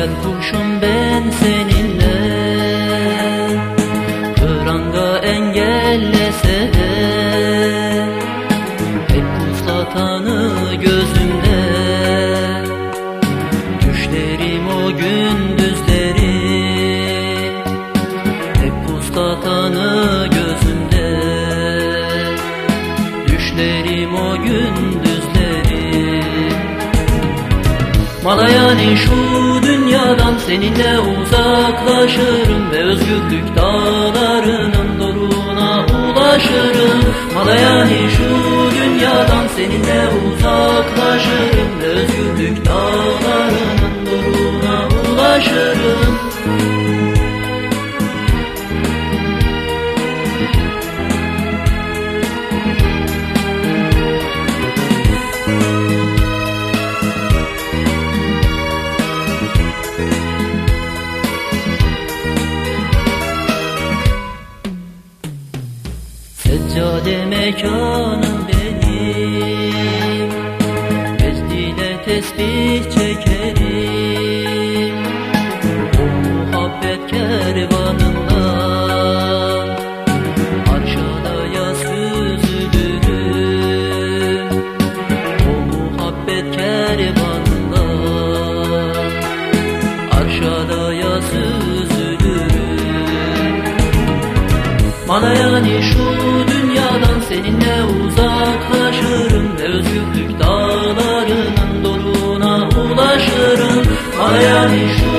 Hayal kuşum ben seninle Düşlerim o gündüzleri Malayani şu dünyadan seninle uzaklaşırım Ve özgürlük dağlarının doruna ulaşırım. Malayani şu dünyadan seninle uzaklaşırım Ve özgürlük dağlarının doruna ulaşırım Seccade mekanım benim. Mecdiyle tesbih çekerim. O muhabbet kervanından Arşadaya süzülürüm. O muhabbet kervanından Arşadaya süzülürüm. Malayani şu Buradan seninle uzaklaşırım Ve özgürlük dağlarının doruğuna ulaşırım. Hayali şu